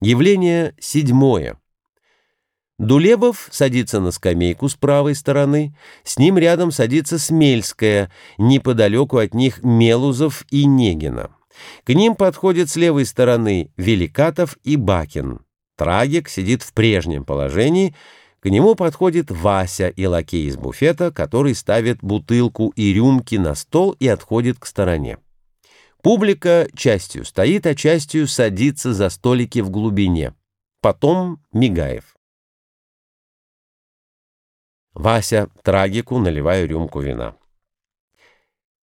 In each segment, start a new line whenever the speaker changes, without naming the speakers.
Явление седьмое. Дулебов садится на скамейку с правой стороны, с ним рядом садится Смельская, неподалеку от них Мелузов и Негина. К ним подходят с левой стороны Великатов и Бакин. Трагик сидит в прежнем положении, к нему подходит Вася и лакей из буфета, который ставит бутылку и рюмки на стол и отходит к стороне. Публика частью стоит, а частью садится за столики в глубине. Потом Мигаев. Вася трагику наливаю рюмку вина.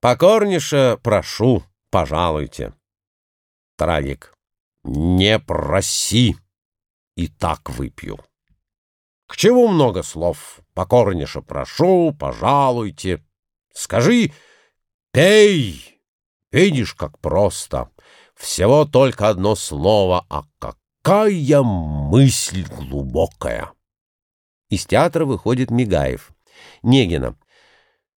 «Покорнейше прошу, пожалуйте». Трагик. «Не проси, и так выпью». «К чему много слов? Покорнейше прошу, пожалуйте. Скажи, пей, видишь, как просто. Всего только одно слово, а какая мысль глубокая». Из театра выходит Мигаев. Негина.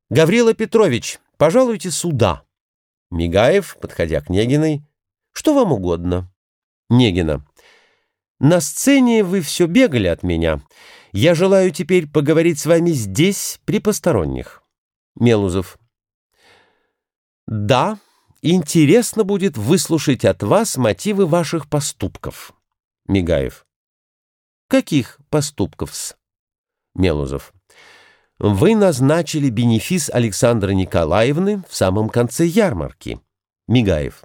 «Гаврила Петрович, пожалуйте сюда». Мигаев, подходя к Негиной. «Что вам угодно?» Негина. «На сцене вы все бегали от меня. Я желаю теперь поговорить с вами здесь, при посторонних». Мелузов. «Да, интересно будет выслушать от вас мотивы ваших поступков». Мигаев. «Каких поступков-с?» Мелузов. Вы назначили бенефис Александры Николаевны в самом конце ярмарки. Мигаев.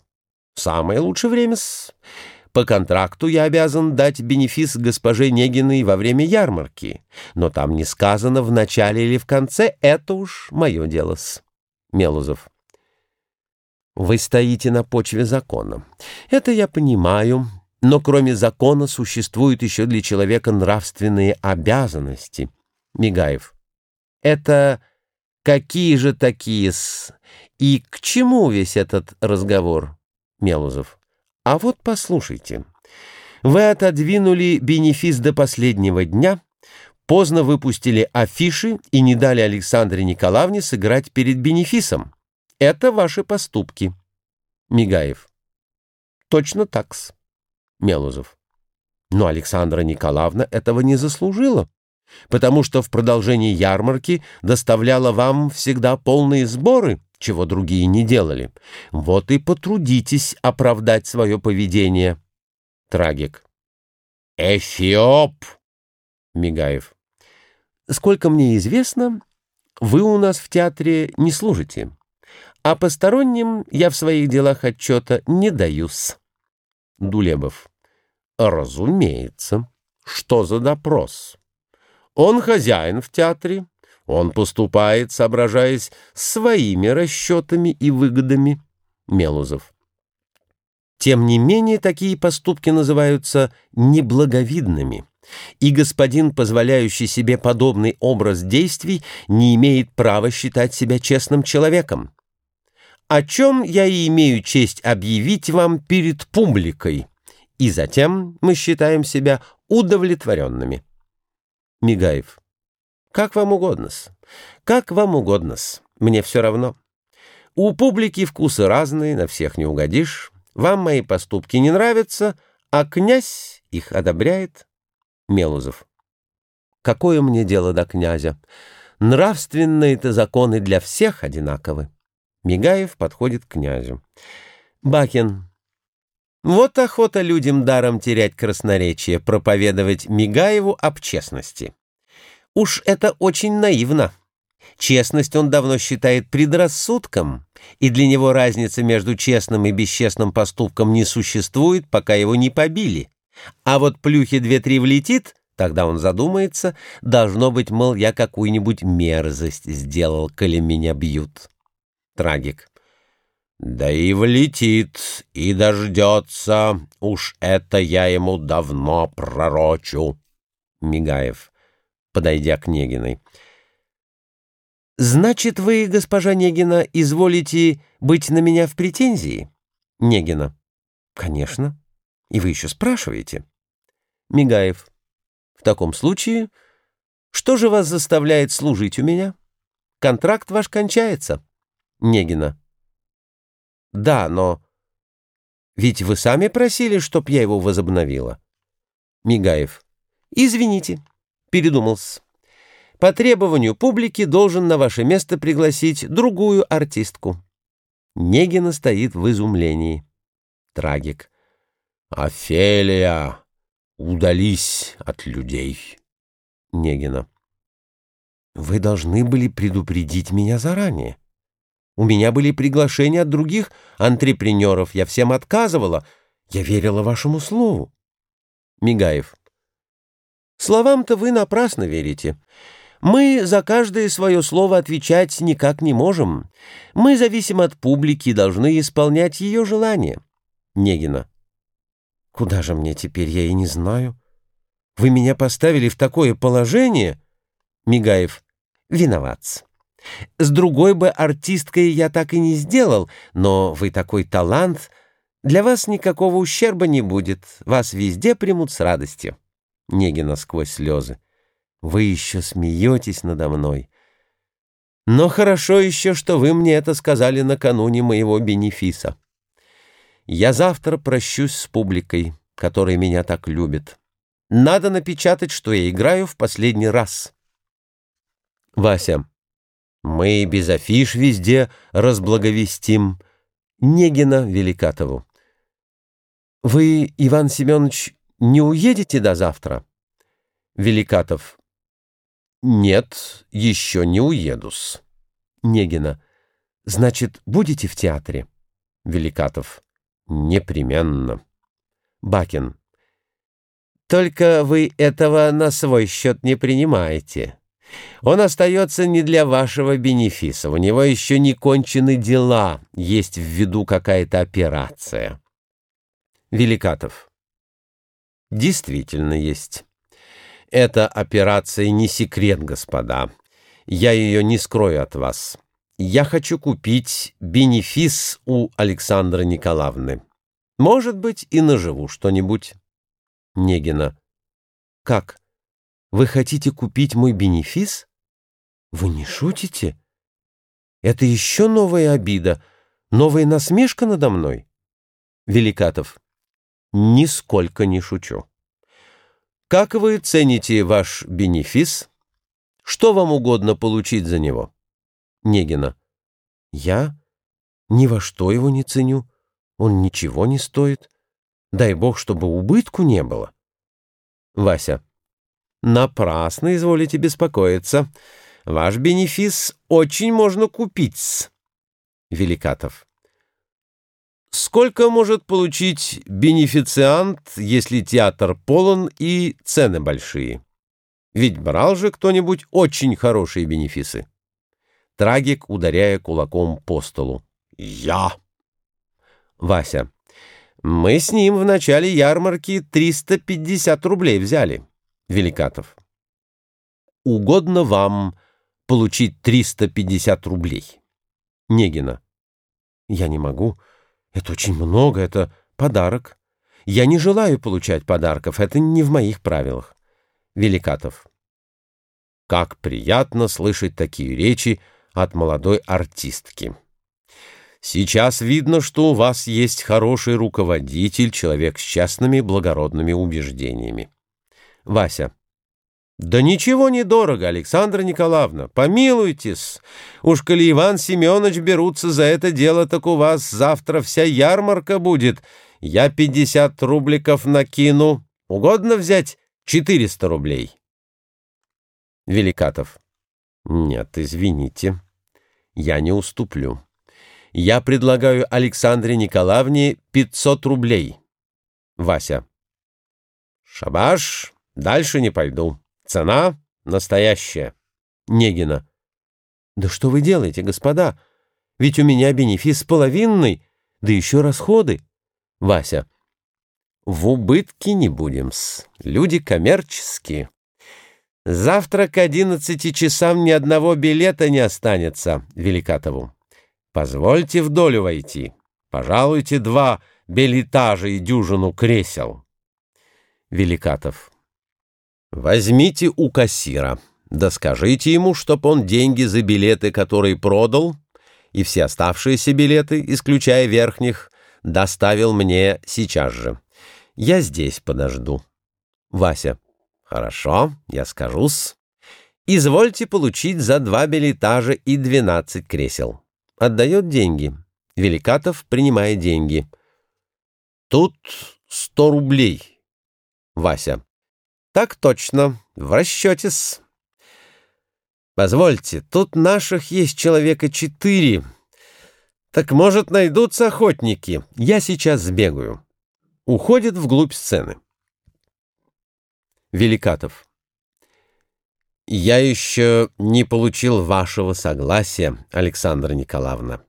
Самое лучшее время -с. По контракту я обязан дать бенефис госпоже Негиной во время ярмарки, но там не сказано в начале или в конце, это уж мое дело -с. Мелузов. Вы стоите на почве закона. Это я понимаю, но кроме закона существуют еще для человека нравственные обязанности — Мигаев. Это какие же такие-с? И к чему весь этот разговор? Мелузов. А вот послушайте. Вы отодвинули бенефис до последнего дня, поздно выпустили афиши и не дали Александре Николаевне сыграть перед бенефисом. Это ваши поступки. Мигаев. Точно такс. Мелузов. Но Александра Николаевна этого не заслужила потому что в продолжении ярмарки доставляла вам всегда полные сборы, чего другие не делали. Вот и потрудитесь оправдать свое поведение. Трагик. Эфиоп! Мигаев. Сколько мне известно, вы у нас в театре не служите, а посторонним я в своих делах отчета не даюсь. Дулебов. Разумеется. Что за допрос? Он хозяин в театре, он поступает, соображаясь своими расчетами и выгодами. Мелузов. Тем не менее, такие поступки называются неблаговидными, и господин, позволяющий себе подобный образ действий, не имеет права считать себя честным человеком. О чем я и имею честь объявить вам перед публикой, и затем мы считаем себя удовлетворенными. Мигаев. Как вам угодно-с. Как вам угодно-с. Мне все равно. У публики вкусы разные, на всех не угодишь. Вам мои поступки не нравятся, а князь их одобряет. Мелузов. Какое мне дело до князя? Нравственные-то законы для всех одинаковы. Мигаев подходит к князю. Бакин. Вот охота людям даром терять красноречие, проповедовать Мигаеву об честности. Уж это очень наивно. Честность он давно считает предрассудком, и для него разница между честным и бесчестным поступком не существует, пока его не побили. А вот плюхи две-три влетит, тогда он задумается, должно быть, мол, я какую-нибудь мерзость сделал, коли меня бьют. Трагик. Да и влетит, и дождется, уж это я ему давно пророчу. Мигаев, подойдя к Негиной. «Значит, вы, госпожа Негина, изволите быть на меня в претензии?» Негина. «Конечно. И вы еще спрашиваете?» Мигаев. «В таком случае, что же вас заставляет служить у меня? Контракт ваш кончается». Негина. Да, но... Ведь вы сами просили, чтоб я его возобновила. Мигаев. Извините, передумался. По требованию публики должен на ваше место пригласить другую артистку. Негина стоит в изумлении. Трагик.
Офелия, удались от людей.
Негина. Вы должны были предупредить меня заранее. У меня были приглашения от других антрепренеров. Я всем отказывала. Я верила вашему слову. Мигаев. Словам-то вы напрасно верите. Мы за каждое свое слово отвечать никак не можем. Мы зависим от публики и должны исполнять ее желания. Негина. Куда же мне теперь, я и не знаю. Вы меня поставили в такое положение? Мигаев. Виноват. С другой бы артисткой я так и не сделал, но вы такой талант. Для вас никакого ущерба не будет. Вас везде примут с радостью. Негина сквозь слезы. Вы еще смеетесь надо мной. Но хорошо еще, что вы мне это сказали накануне моего бенефиса. Я завтра прощусь с публикой, которая меня так любит. Надо напечатать, что я играю в последний раз. Вася. Мы без афиш везде разблаговестим. Негина Великатову. Вы, Иван Семенович, не уедете до завтра? Великатов. «Нет, еще не уеду-с». Негина. «Значит, будете в театре?» Великатов. «Непременно». Бакин. «Только вы этого на свой счет не принимаете. Он остается не для вашего бенефиса. У него еще не кончены дела, есть в виду какая-то операция». Великатов. «Действительно есть». Эта операция не секрет, господа. Я ее не скрою от вас. Я хочу купить бенефис у Александры Николаевны. Может быть, и наживу что-нибудь. Негина. Как? Вы хотите купить мой бенефис? Вы не шутите? Это еще новая обида, новая насмешка надо мной? Великатов. Нисколько не шучу. Как вы цените ваш бенефис? Что вам угодно получить за него? Негина. Я ни во что его не ценю. Он ничего не стоит. Дай бог, чтобы убытку не было. Вася. Напрасно изволите беспокоиться. Ваш бенефис очень можно купить. Великатов. Сколько может получить бенефициант, если театр полон и цены большие? Ведь брал же кто-нибудь очень хорошие бенефисы. Трагик, ударяя кулаком по столу. Я. Вася. Мы с ним в начале ярмарки 350 рублей взяли. Великатов. Угодно вам получить 350 рублей. Негина. Я не могу. Это очень много, это подарок. Я не желаю получать подарков, это не в моих правилах. Великатов. Как приятно слышать такие речи от молодой артистки. Сейчас видно, что у вас есть хороший руководитель, человек с частными благородными убеждениями. Вася. «Да ничего не дорого, Александра Николаевна, помилуйтесь. Уж коли Иван Семенович берутся за это дело, так у вас завтра вся ярмарка будет. Я пятьдесят рубликов накину. Угодно взять четыреста рублей?» Великатов. «Нет, извините, я не уступлю. Я предлагаю Александре Николаевне пятьсот рублей». Вася. «Шабаш, дальше не пойду». Цена настоящая. Негина. Да что вы делаете, господа? Ведь у меня бенефис половинный, да еще расходы. Вася. В убытке не будем-с. Люди коммерческие. Завтра к одиннадцати часам ни одного билета не останется Великатову. Позвольте в долю войти. Пожалуйте два билетажа и дюжину кресел. Великатов. Возьмите у кассира, да скажите ему, чтоб он деньги за билеты, которые продал, и все оставшиеся билеты, исключая верхних, доставил мне сейчас же. Я здесь подожду. Вася. Хорошо, я скажу-с. Извольте получить за два билетажа и двенадцать кресел. Отдает деньги. Великатов принимает деньги. Тут сто рублей. Вася. Так точно, в расчете-с. Позвольте, тут наших есть человека четыре. Так, может, найдутся охотники. Я сейчас сбегаю. Уходит вглубь сцены. Великатов. Я еще не получил вашего согласия, Александра Николаевна.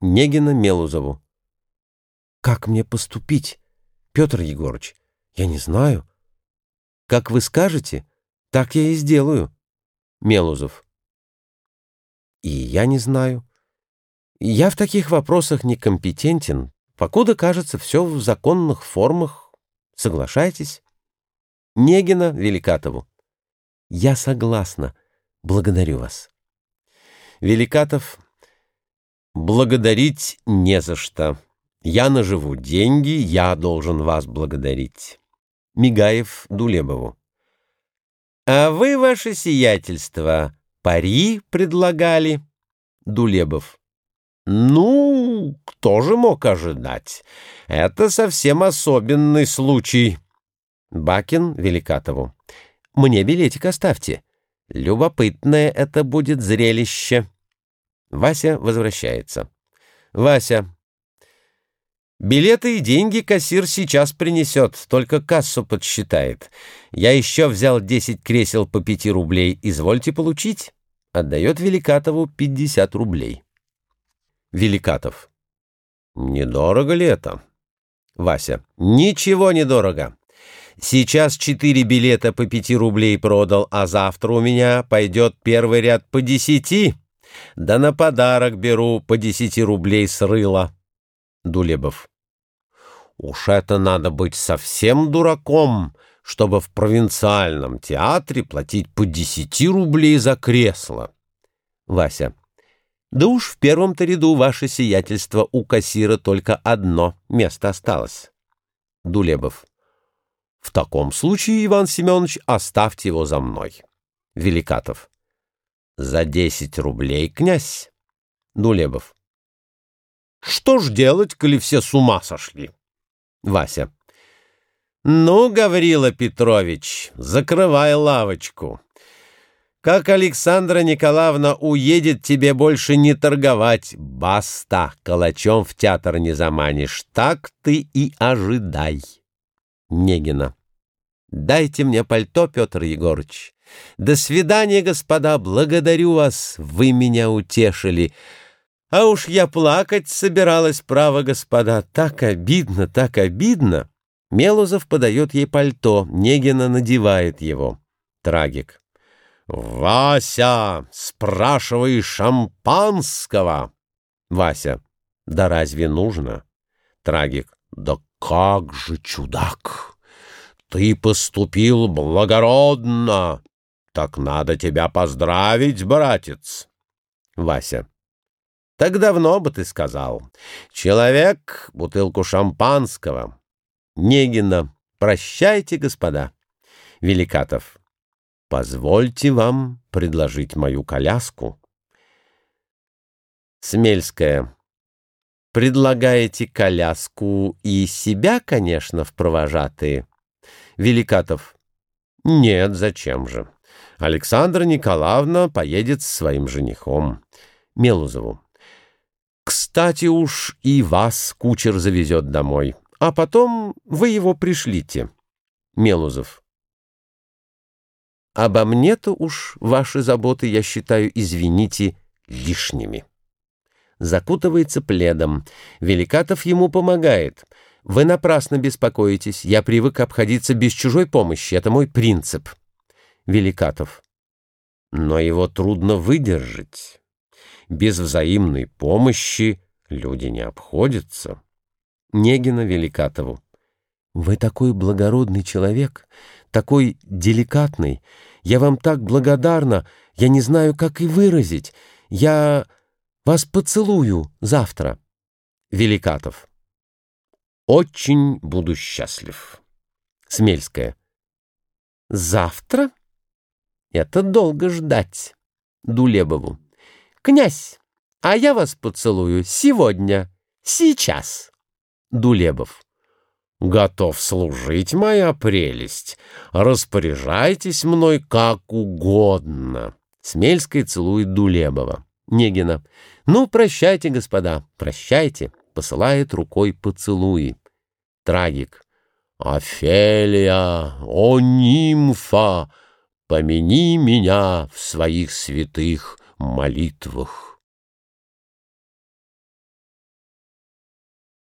Негина Мелузову. Как мне поступить, Петр Егорыч? Я не знаю. Как вы скажете, так я и сделаю. Мелузов. И я не знаю. Я в таких вопросах некомпетентен, покуда, кажется, все в законных формах. Соглашайтесь. Негина Великатову. Я согласна. Благодарю вас. Великатов. Благодарить не за что. Я наживу деньги, я должен вас благодарить. Мигаев Дулебову. А вы, ваше сиятельство, пари предлагали. Дулебов. Ну, кто же мог ожидать? Это совсем особенный случай. Бакин Великатову. Мне билетик оставьте. Любопытное это будет зрелище. Вася возвращается. Вася. Билеты и деньги кассир сейчас принесет, только кассу подсчитает. Я еще взял 10 кресел по 5 рублей, извольте получить. Отдает Великатову 50 рублей. Великатов. Недорого ли это? Вася. Ничего недорого. Сейчас четыре билета по 5 рублей продал, а завтра у меня пойдет первый ряд по 10. Да на подарок беру по 10 рублей с рыла. Дулебов. Уж это надо быть совсем дураком, чтобы в провинциальном театре платить по 10 рублей за кресло. Вася. Да уж в первом-то ряду ваше сиятельство у кассира только одно место осталось. Дулебов. В таком случае, Иван Семенович, оставьте его за мной. Великатов. За десять рублей, князь. Дулебов. Что ж делать, коли все с ума сошли? Вася. Ну, Гаврила Петрович, закрывай лавочку. Как Александра Николаевна уедет, тебе больше не торговать. Баста, калачом в театр не заманишь. Так ты и ожидай. Негина. Дайте мне пальто, Петр Егорыч. До свидания, господа, благодарю вас, вы меня утешили. А уж я плакать собиралась, право, господа. Так обидно, так обидно. Мелузов подает ей пальто, Негина надевает его. Трагик. «Вася, спрашивай шампанского!» Вася. «Да разве нужно?» Трагик. «Да как же, чудак! Ты поступил благородно! Так надо тебя поздравить, братец!» Вася. Так давно бы ты сказал. Человек, бутылку шампанского. Негина. Прощайте, господа. Великатов. Позвольте вам предложить мою коляску. Смельская. Предлагаете коляску и себя, конечно, в провожатые. Великатов. Нет, зачем же? Александра Николаевна поедет с своим женихом. Мелузову. Кстати уж и вас кучер завезет домой, а потом вы его пришлите. Мелузов. Обо мне-то уж ваши заботы, я считаю, извините, лишними. Закутывается пледом. Великатов ему помогает. Вы напрасно беспокоитесь. Я привык обходиться без чужой помощи. Это мой принцип. Великатов. Но его трудно выдержать без взаимной помощи люди не обходятся. Негина Великатову. Вы такой благородный человек, такой деликатный. Я вам так благодарна, я не знаю, как и выразить. Я вас поцелую завтра. Великатов. Очень буду счастлив. Смельская. Завтра? Это долго ждать. Дулебову. Князь, а я вас поцелую сегодня, сейчас. Дулебов.
Готов служить, моя прелесть. Распоряжайтесь мной как угодно.
Смельская целует Дулебова. Негина. Ну, прощайте, господа, прощайте. Посылает рукой поцелуи. Трагик.
Офелия, о нимфа, помяни меня в своих святых молитвах.